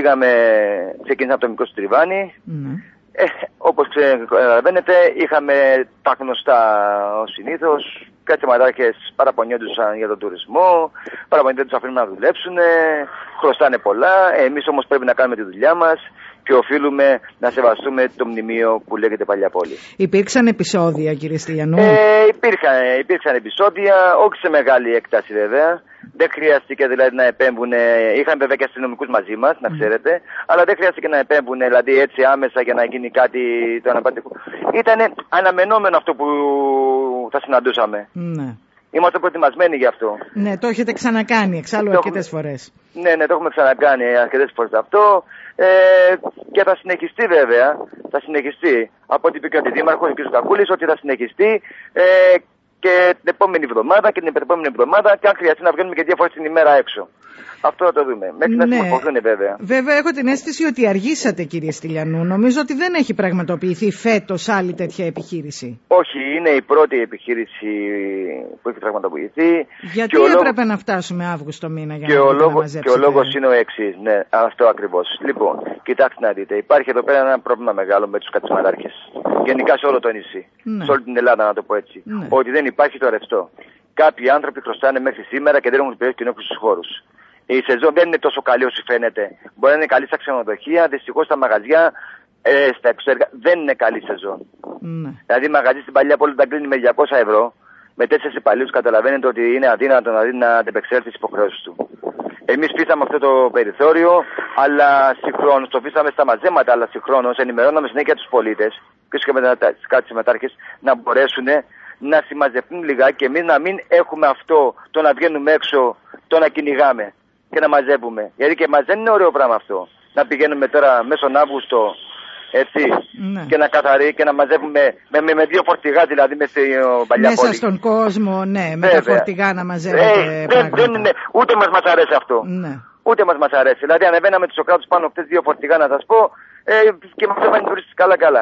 πήγαμε, ξεκίνησα από το μικρό στριβάνι. Ναι. Ε, όπως καταλαβαίνετε, είχαμε τα γνωστά ως συνήθως. Κάτι μαδάκε παραπονιόντουσαν για τον τουρισμό, παραπονιόντουσαν τους αφήνουν να δουλέψουν, χρωστάνε πολλά. Εμείς όμως πρέπει να κάνουμε τη δουλειά μας και οφείλουμε να σεβαστούμε το μνημείο που λέγεται Παλιά Πόλη. Υπήρξαν επεισόδια, κύριε Στυλιανού; Ε, υπήρχαν, υπήρξαν επεισόδια, όχι σε μεγάλη έκταση βέβαια. Δεν χρειάστηκε δηλαδή να επέμβουν, είχαν βέβαια και αστυνομικούς μαζί μας, να ξέρετε, αλλά δεν χρειάστηκε να επέμβουν δηλαδή έτσι άμεσα για να γίνει κάτι το αναπαντικό. Ήταν αναμενόμενο αυτό που θα συναντούσαμε. Ναι. Είμαστε προετοιμασμένοι γι' αυτό. Ναι, το έχετε ξανακάνει εξάλλου Το αρκετές έχουμε- φορές. Ναι, ναι, το έχουμε ξανακάνει αρκετές φορές αυτό. Ε, και θα συνεχιστεί βέβαια. Θα συνεχιστεί. Από ό,τι είπε και ο Αντιδήμαρχο, ο κ. Κακούλης, ότι θα συνεχιστεί ε, και την επόμενη εβδομάδα και την επόμενη εβδομάδα και αν χρειαστεί να βγαίνουμε και δύο φορές την ημέρα έξω. Αυτό θα το δούμε. Μέχρι να Ναι. συμμορφωθούν βέβαια. Βέβαια, έχω την αίσθηση ότι αργήσατε, κύριε Στυλιανού. Νομίζω ότι δεν έχει πραγματοποιηθεί φέτος άλλη τέτοια επιχείρηση. Όχι, είναι η πρώτη επιχείρηση που έχει πραγματοποιηθεί. Γιατί Και ο λόγος- έπρεπε να φτάσουμε Αύγουστο μήνα για Και να ο, μπορείτε να λόγο, και ο μαζέψετε. λόγος είναι ο εξής. Ναι, αυτό ακριβώς. Λοιπόν, κοιτάξτε να δείτε. Υπάρχει εδώ πέρα ένα πρόβλημα μεγάλο με τους κατσιμαράρχε. Γενικά σε όλο το νησί. Ναι. Σε όλη την Ελλάδα, να το πω έτσι. Ναι. Ότι δεν υπάρχει το ρευστό. Κάποιοι άνθρωποι χρωστάνε μέχρι σήμερα και δεν έχουν πληρώσει κοινόχρηστου στους χώρους. Η σεζόν δεν είναι τόσο καλή όσο φαίνεται. Μπορεί να είναι καλή στα ξενοδοχεία, δυστυχώς στα μαγαζιά, ε, στα εξωτερικά δεν είναι καλή σεζόν. Ναι. Δηλαδή, μαγαζί στην παλιά πόλη τα κλείνει με 200 ευρώ. Με τέσσερις υπαλλήλους καταλαβαίνετε ότι είναι αδύνατο να, δει- να αντεπεξέλθει τι υποχρεώσεις του. Εμείς πείσαμε αυτό το περιθώριο, αλλά συγχρόνως το πείσαμε στα μαζέματα, αλλά συγχρόνως ενημερώναμε συνέχεια τους πολίτες και του κάτι συμμετάρχε να μπορέσουν να συμμαζευτούν λιγάκι και εμείς να μην έχουμε αυτό το να βγαίνουμε έξω, το να κυνηγάμε και να μαζεύουμε. Γιατί και μας δεν είναι ωραίο πράγμα αυτό. Να πηγαίνουμε τώρα μέσα στον Αύγουστο έτσι, Ναι. και να καθαρεί και να μαζεύουμε με, με, με δύο φορτηγά δηλαδή μέσα στην παλιά Μέσα πόλη. στον κόσμο, ναι, με τα Βέβαια. φορτηγά να μαζεύετε Ε, δεν, πράγματα. δεν είναι, ούτε μας μας αρέσει αυτό. Ναι. Ούτε μας μας αρέσει. Δηλαδή ανεβαίναμε τους Σοκράτους πάνω χτες δύο φορτηγά να σας πω ε, και μας έβαλαν οι τουρίστες καλά καλά.